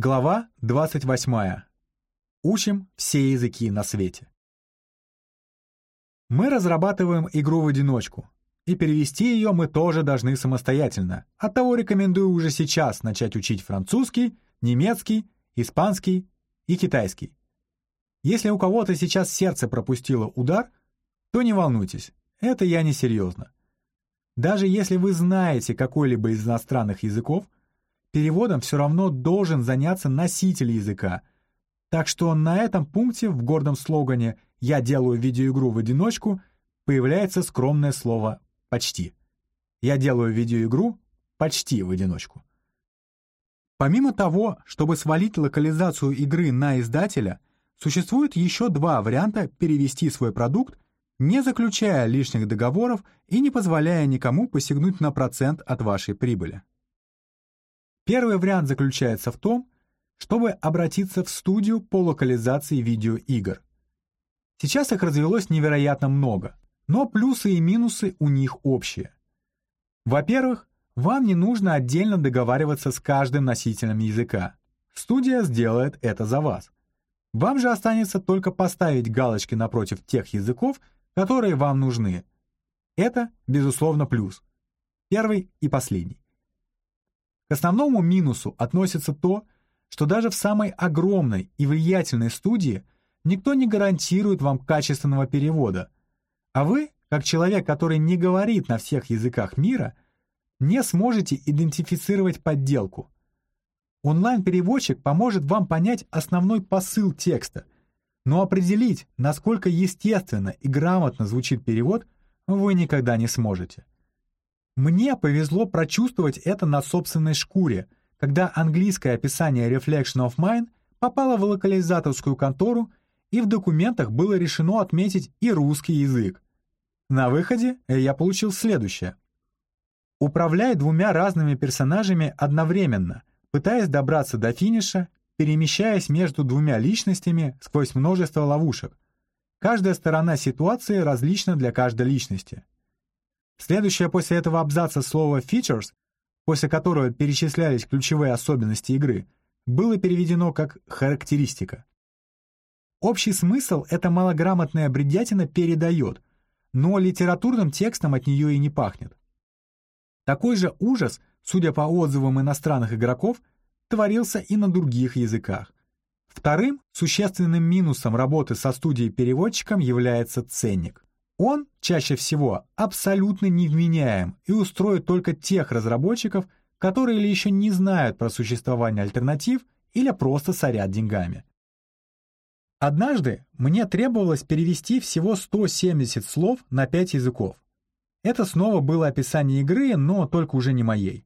Глава 28. Учим все языки на свете. Мы разрабатываем игру в одиночку, и перевести ее мы тоже должны самостоятельно. Оттого рекомендую уже сейчас начать учить французский, немецкий, испанский и китайский. Если у кого-то сейчас сердце пропустило удар, то не волнуйтесь, это я не серьезно. Даже если вы знаете какой-либо из иностранных языков, переводом все равно должен заняться носитель языка. Так что на этом пункте в гордом слогане «Я делаю видеоигру в одиночку» появляется скромное слово «почти». Я делаю видеоигру почти в одиночку. Помимо того, чтобы свалить локализацию игры на издателя, существует еще два варианта перевести свой продукт, не заключая лишних договоров и не позволяя никому посягнуть на процент от вашей прибыли. Первый вариант заключается в том, чтобы обратиться в студию по локализации видеоигр. Сейчас их развелось невероятно много, но плюсы и минусы у них общие. Во-первых, вам не нужно отдельно договариваться с каждым носителем языка. Студия сделает это за вас. Вам же останется только поставить галочки напротив тех языков, которые вам нужны. Это, безусловно, плюс. Первый и последний. К основному минусу относится то, что даже в самой огромной и влиятельной студии никто не гарантирует вам качественного перевода, а вы, как человек, который не говорит на всех языках мира, не сможете идентифицировать подделку. Онлайн-переводчик поможет вам понять основной посыл текста, но определить, насколько естественно и грамотно звучит перевод, вы никогда не сможете. Мне повезло прочувствовать это на собственной шкуре, когда английское описание Reflection of Mine попало в локализаторскую контору, и в документах было решено отметить и русский язык. На выходе я получил следующее. Управляй двумя разными персонажами одновременно, пытаясь добраться до финиша, перемещаясь между двумя личностями сквозь множество ловушек. Каждая сторона ситуации различна для каждой личности. Следующее после этого абзаца слово «features», после которого перечислялись ключевые особенности игры, было переведено как «характеристика». Общий смысл эта малограмотная бредятина передает, но литературным текстом от нее и не пахнет. Такой же ужас, судя по отзывам иностранных игроков, творился и на других языках. Вторым существенным минусом работы со студией-переводчиком является ценник. Он, чаще всего, абсолютно невменяем и устроит только тех разработчиков, которые или еще не знают про существование альтернатив или просто сорят деньгами. Однажды мне требовалось перевести всего 170 слов на 5 языков. Это снова было описание игры, но только уже не моей.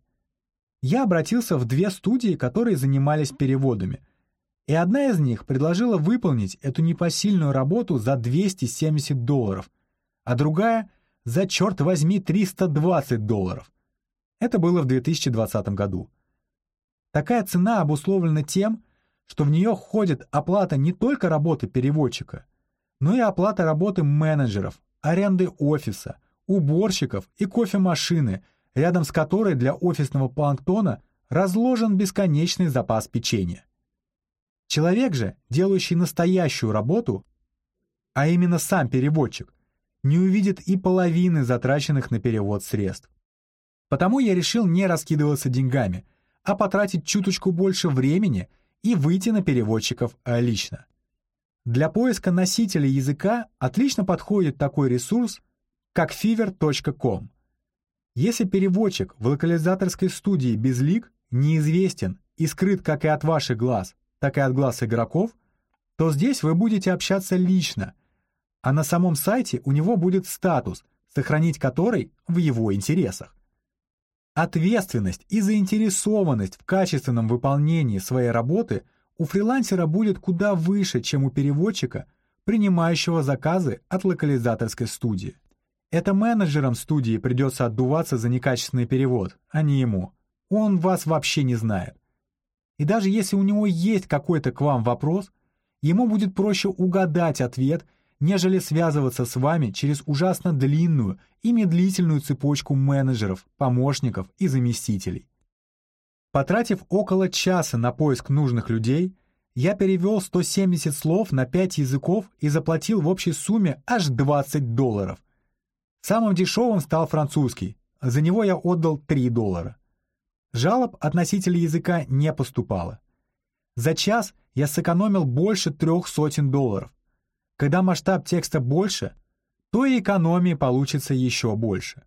Я обратился в две студии, которые занимались переводами, и одна из них предложила выполнить эту непосильную работу за 270 долларов – а другая — за, черт возьми, 320 долларов. Это было в 2020 году. Такая цена обусловлена тем, что в нее входит оплата не только работы переводчика, но и оплата работы менеджеров, аренды офиса, уборщиков и кофемашины, рядом с которой для офисного планктона разложен бесконечный запас печенья. Человек же, делающий настоящую работу, а именно сам переводчик, не увидит и половины затраченных на перевод средств. Потому я решил не раскидываться деньгами, а потратить чуточку больше времени и выйти на переводчиков лично. Для поиска носителя языка отлично подходит такой ресурс, как fiverr.com. Если переводчик в локализаторской студии безлик, неизвестен и скрыт как и от ваших глаз, так и от глаз игроков, то здесь вы будете общаться лично – а на самом сайте у него будет статус, сохранить который в его интересах. Ответственность и заинтересованность в качественном выполнении своей работы у фрилансера будет куда выше, чем у переводчика, принимающего заказы от локализаторской студии. Это менеджерам студии придется отдуваться за некачественный перевод, а не ему. Он вас вообще не знает. И даже если у него есть какой-то к вам вопрос, ему будет проще угадать ответ – нежели связываться с вами через ужасно длинную и медлительную цепочку менеджеров, помощников и заместителей. Потратив около часа на поиск нужных людей, я перевел 170 слов на 5 языков и заплатил в общей сумме аж 20 долларов. Самым дешевым стал французский, за него я отдал 3 доллара. Жалоб от носителей языка не поступало. За час я сэкономил больше трех сотен долларов. Когда масштаб текста больше, то и экономии получится еще больше.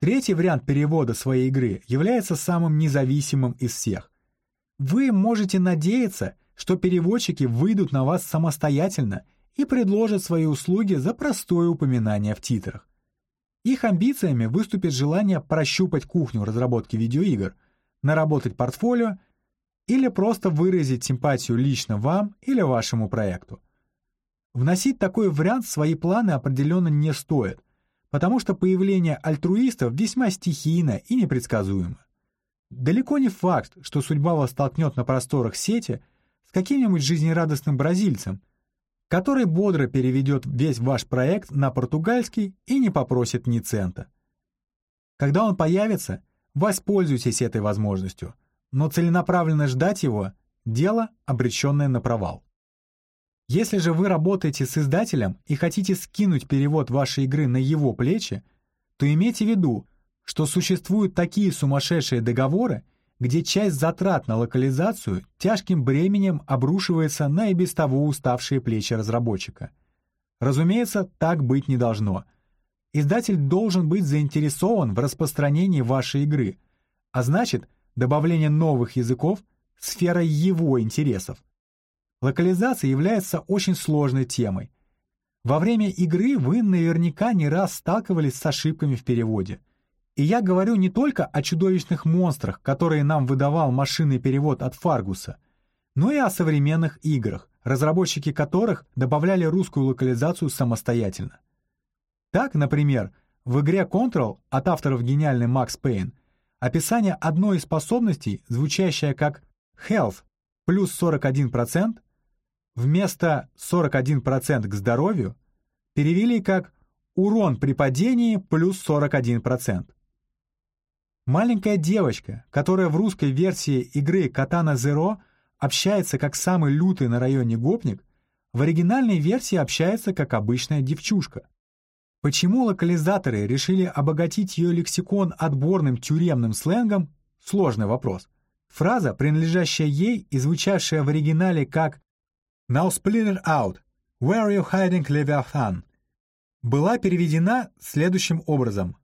Третий вариант перевода своей игры является самым независимым из всех. Вы можете надеяться, что переводчики выйдут на вас самостоятельно и предложат свои услуги за простое упоминание в титрах. Их амбициями выступит желание прощупать кухню разработки видеоигр, наработать портфолио или просто выразить симпатию лично вам или вашему проекту. Вносить такой вариант в свои планы определенно не стоит, потому что появление альтруистов весьма стихийно и непредсказуемо. Далеко не факт, что судьба вас столкнет на просторах сети с каким-нибудь жизнерадостным бразильцем, который бодро переведет весь ваш проект на португальский и не попросит ни цента. Когда он появится, воспользуйтесь этой возможностью, но целенаправленно ждать его – дело, обреченное на провал. Если же вы работаете с издателем и хотите скинуть перевод вашей игры на его плечи, то имейте в виду, что существуют такие сумасшедшие договоры, где часть затрат на локализацию тяжким бременем обрушивается на и без того уставшие плечи разработчика. Разумеется, так быть не должно. Издатель должен быть заинтересован в распространении вашей игры, а значит, добавление новых языков — сфера его интересов. Локализация является очень сложной темой. Во время игры вы наверняка не раз сталкивались с ошибками в переводе. И я говорю не только о чудовищных монстрах, которые нам выдавал машинный перевод от Фаргуса, но и о современных играх, разработчики которых добавляли русскую локализацию самостоятельно. Так, например, в игре Control от авторов гениальный Макс Пейн описание одной из способностей, звучащее как «health» плюс 41%, вместо 41% к здоровью перевели как «урон при падении плюс 41%». Маленькая девочка, которая в русской версии игры Katana Zero общается как самый лютый на районе гопник, в оригинальной версии общается как обычная девчушка. Почему локализаторы решили обогатить ее лексикон отборным тюремным сленгом – сложный вопрос. Фраза, принадлежащая ей и звучавшая в оригинале как Now splinter out. Where are you hiding, Leviathan? Была переведена следующим образом.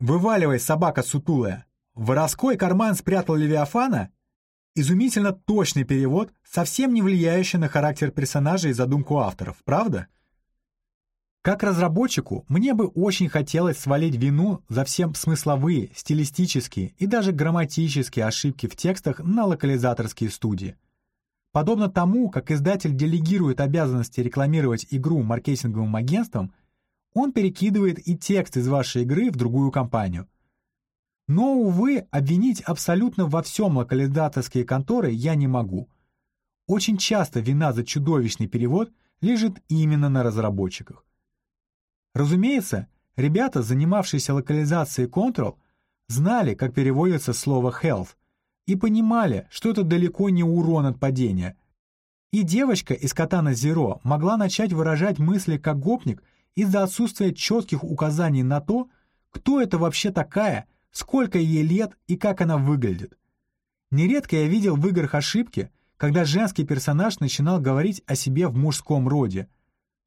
Вываливай, собака сутулая. В воровской карман спрятал Левиафана? Изумительно точный перевод, совсем не влияющий на характер персонажа и задумку авторов, правда? Как разработчику, мне бы очень хотелось свалить вину за все смысловые, стилистические и даже грамматические ошибки в текстах на локализаторские студии. Подобно тому, как издатель делегирует обязанности рекламировать игру маркетинговым агентствам, он перекидывает и текст из вашей игры в другую компанию. Но, увы, обвинить абсолютно во всем локализаторские конторы я не могу. Очень часто вина за чудовищный перевод лежит именно на разработчиках. Разумеется, ребята, занимавшиеся локализацией Control, знали, как переводится слово «health», и понимали, что это далеко не урон от падения. И девочка из Катана Зеро могла начать выражать мысли как гопник из-за отсутствия четких указаний на то, кто это вообще такая, сколько ей лет и как она выглядит. Нередко я видел в играх ошибки, когда женский персонаж начинал говорить о себе в мужском роде.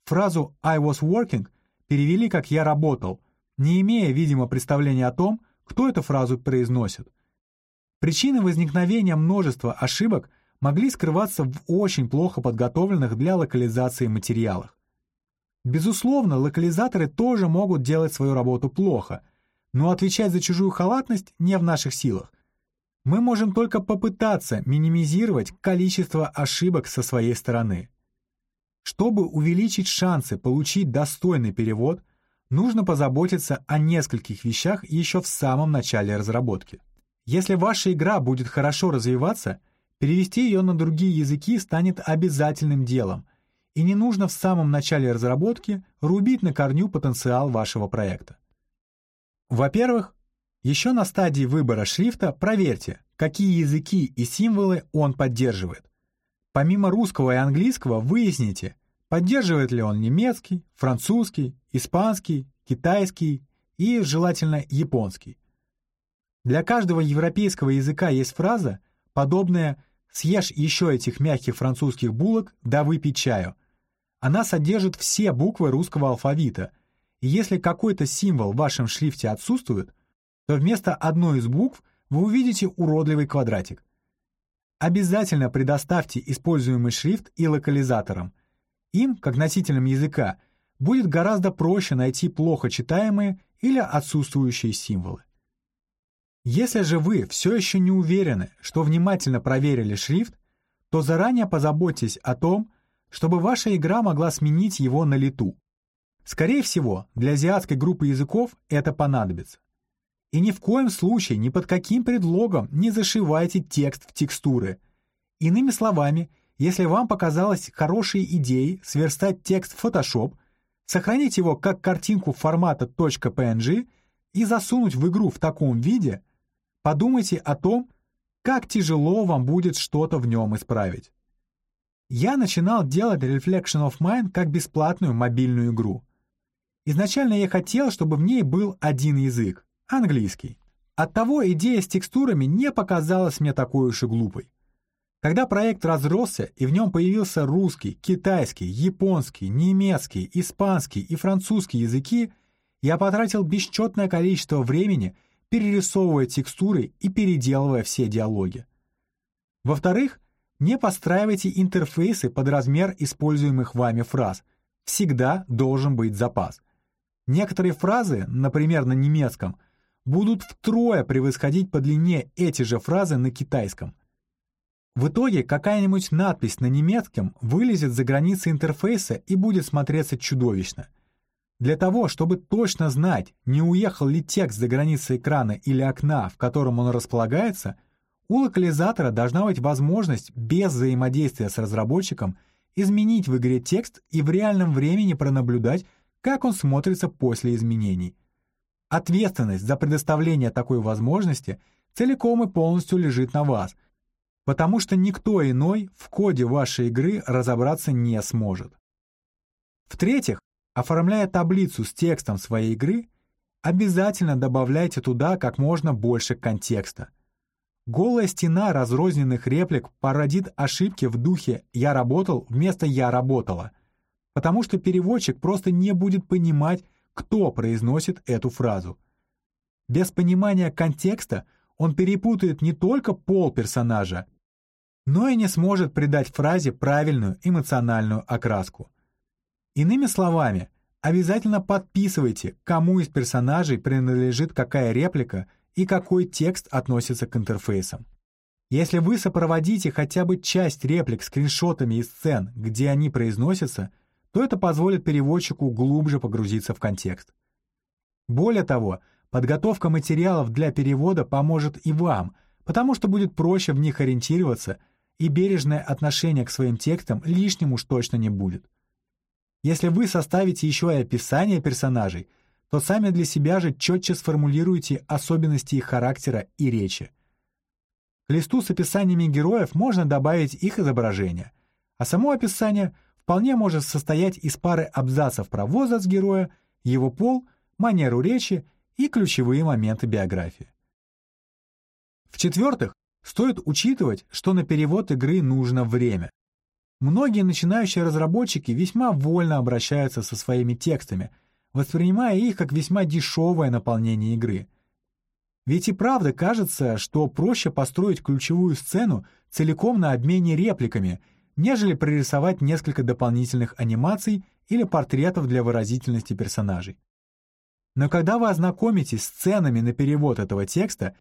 Фразу «I was working» перевели как «я работал», не имея, видимо, представления о том, кто эту фразу произносит. Причины возникновения множества ошибок могли скрываться в очень плохо подготовленных для локализации материалах. Безусловно, локализаторы тоже могут делать свою работу плохо, но отвечать за чужую халатность не в наших силах. Мы можем только попытаться минимизировать количество ошибок со своей стороны. Чтобы увеличить шансы получить достойный перевод, нужно позаботиться о нескольких вещах еще в самом начале разработки. Если ваша игра будет хорошо развиваться, перевести ее на другие языки станет обязательным делом, и не нужно в самом начале разработки рубить на корню потенциал вашего проекта. Во-первых, еще на стадии выбора шрифта проверьте, какие языки и символы он поддерживает. Помимо русского и английского выясните, поддерживает ли он немецкий, французский, испанский, китайский и, желательно, японский. Для каждого европейского языка есть фраза, подобная «съешь еще этих мягких французских булок, да выпей чаю». Она содержит все буквы русского алфавита, и если какой-то символ в вашем шрифте отсутствует, то вместо одной из букв вы увидите уродливый квадратик. Обязательно предоставьте используемый шрифт и локализаторам. Им, как носителям языка, будет гораздо проще найти плохо читаемые или отсутствующие символы. Если же вы все еще не уверены, что внимательно проверили шрифт, то заранее позаботьтесь о том, чтобы ваша игра могла сменить его на лету. Скорее всего, для азиатской группы языков это понадобится. И ни в коем случае, ни под каким предлогом не зашивайте текст в текстуры. Иными словами, если вам показалось хорошей идеей сверстать текст в Photoshop, сохранить его как картинку формата .png и засунуть в игру в таком виде – Подумайте о том, как тяжело вам будет что-то в нем исправить. Я начинал делать Reflection of Mind как бесплатную мобильную игру. Изначально я хотел, чтобы в ней был один язык — английский. Оттого идея с текстурами не показалась мне такой уж и глупой. Когда проект разросся и в нем появился русский, китайский, японский, немецкий, испанский и французский языки, я потратил бесчетное количество времени — перерисовывая текстуры и переделывая все диалоги. Во-вторых, не постраивайте интерфейсы под размер используемых вами фраз. Всегда должен быть запас. Некоторые фразы, например, на немецком, будут втрое превосходить по длине эти же фразы на китайском. В итоге какая-нибудь надпись на немецком вылезет за границы интерфейса и будет смотреться чудовищно – для того, чтобы точно знать, не уехал ли текст за границы экрана или окна, в котором он располагается, у локализатора должна быть возможность без взаимодействия с разработчиком изменить в игре текст и в реальном времени пронаблюдать, как он смотрится после изменений. Ответственность за предоставление такой возможности целиком и полностью лежит на вас, потому что никто иной в коде вашей игры разобраться не сможет. В-третьих, Оформляя таблицу с текстом своей игры, обязательно добавляйте туда как можно больше контекста. Голая стена разрозненных реплик породит ошибки в духе «я работал» вместо «я работала», потому что переводчик просто не будет понимать, кто произносит эту фразу. Без понимания контекста он перепутает не только пол персонажа, но и не сможет придать фразе правильную эмоциональную окраску. Иными словами, обязательно подписывайте, кому из персонажей принадлежит какая реплика и какой текст относится к интерфейсам. Если вы сопроводите хотя бы часть реплик скриншотами из сцен, где они произносятся, то это позволит переводчику глубже погрузиться в контекст. Более того, подготовка материалов для перевода поможет и вам, потому что будет проще в них ориентироваться, и бережное отношение к своим текстам лишним уж точно не будет. Если вы составите еще и описание персонажей, то сами для себя же четче сформулируете особенности их характера и речи. К листу с описаниями героев можно добавить их изображение, а само описание вполне может состоять из пары абзацев про возраст героя, его пол, манеру речи и ключевые моменты биографии. В-четвертых, стоит учитывать, что на перевод игры нужно время. Многие начинающие разработчики весьма вольно обращаются со своими текстами, воспринимая их как весьма дешевое наполнение игры. Ведь и правда кажется, что проще построить ключевую сцену целиком на обмене репликами, нежели прорисовать несколько дополнительных анимаций или портретов для выразительности персонажей. Но когда вы ознакомитесь с сценами на перевод этого текста,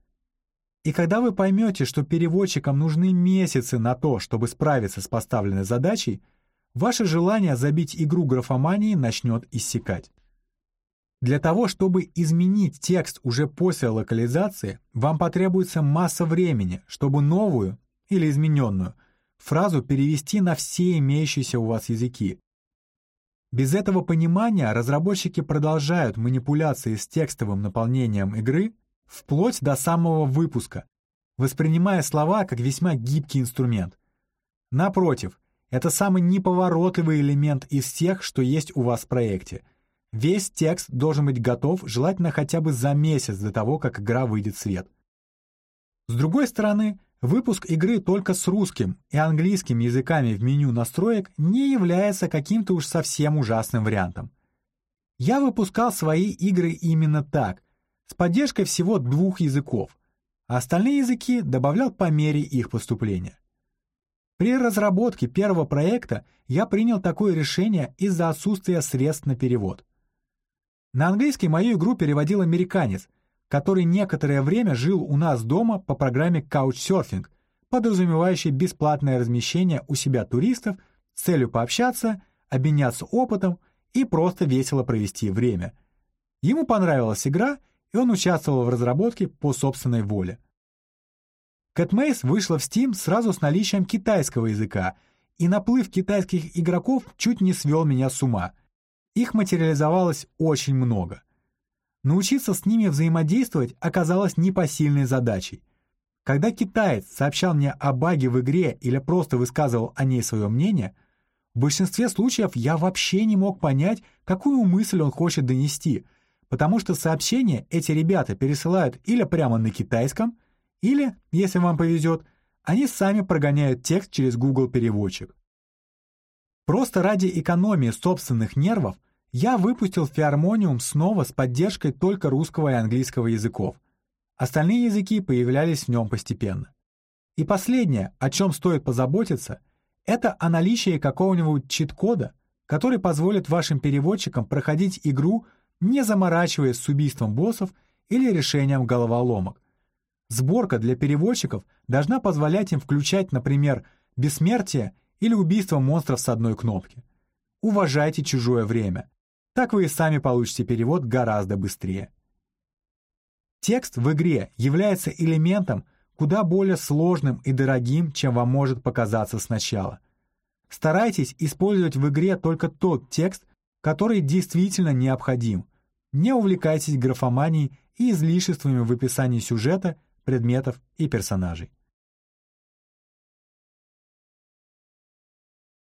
и когда вы поймете, что переводчикам нужны месяцы на то, чтобы справиться с поставленной задачей, ваше желание забить игру графомании начнет иссякать. Для того, чтобы изменить текст уже после локализации, вам потребуется масса времени, чтобы новую или измененную фразу перевести на все имеющиеся у вас языки. Без этого понимания разработчики продолжают манипуляции с текстовым наполнением игры вплоть до самого выпуска, воспринимая слова как весьма гибкий инструмент. Напротив, это самый неповоротливый элемент из тех, что есть у вас в проекте. Весь текст должен быть готов, желательно хотя бы за месяц до того, как игра выйдет в свет. С другой стороны, выпуск игры только с русским и английским языками в меню настроек не является каким-то уж совсем ужасным вариантом. Я выпускал свои игры именно так, с поддержкой всего двух языков, а остальные языки добавлял по мере их поступления. При разработке первого проекта я принял такое решение из-за отсутствия средств на перевод. На английский мою игру переводил американец, который некоторое время жил у нас дома по программе Couchsurfing, подразумевающей бесплатное размещение у себя туристов с целью пообщаться, обменяться опытом и просто весело провести время. Ему понравилась игра, и он участвовал в разработке по собственной воле. CatMaze вышла в Steam сразу с наличием китайского языка, и наплыв китайских игроков чуть не свел меня с ума. Их материализовалось очень много. Научиться с ними взаимодействовать оказалось непосильной задачей. Когда китаец сообщал мне о баге в игре или просто высказывал о ней свое мнение, в большинстве случаев я вообще не мог понять, какую мысль он хочет донести, потому что сообщения эти ребята пересылают или прямо на китайском, или, если вам повезет, они сами прогоняют текст через Google переводчик. Просто ради экономии собственных нервов я выпустил Фиармониум снова с поддержкой только русского и английского языков. Остальные языки появлялись в нем постепенно. И последнее, о чем стоит позаботиться, это о наличии какого-нибудь чит-кода, который позволит вашим переводчикам проходить игру, не заморачиваясь с убийством боссов или решением головоломок. Сборка для переводчиков должна позволять им включать, например, бессмертие или убийство монстров с одной кнопки. Уважайте чужое время. Так вы и сами получите перевод гораздо быстрее. Текст в игре является элементом куда более сложным и дорогим, чем вам может показаться сначала. Старайтесь использовать в игре только тот текст, который действительно необходим. Не увлекайтесь графоманией и излишествами в описании сюжета предметов и персонажей.